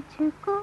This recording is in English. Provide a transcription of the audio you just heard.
तुझको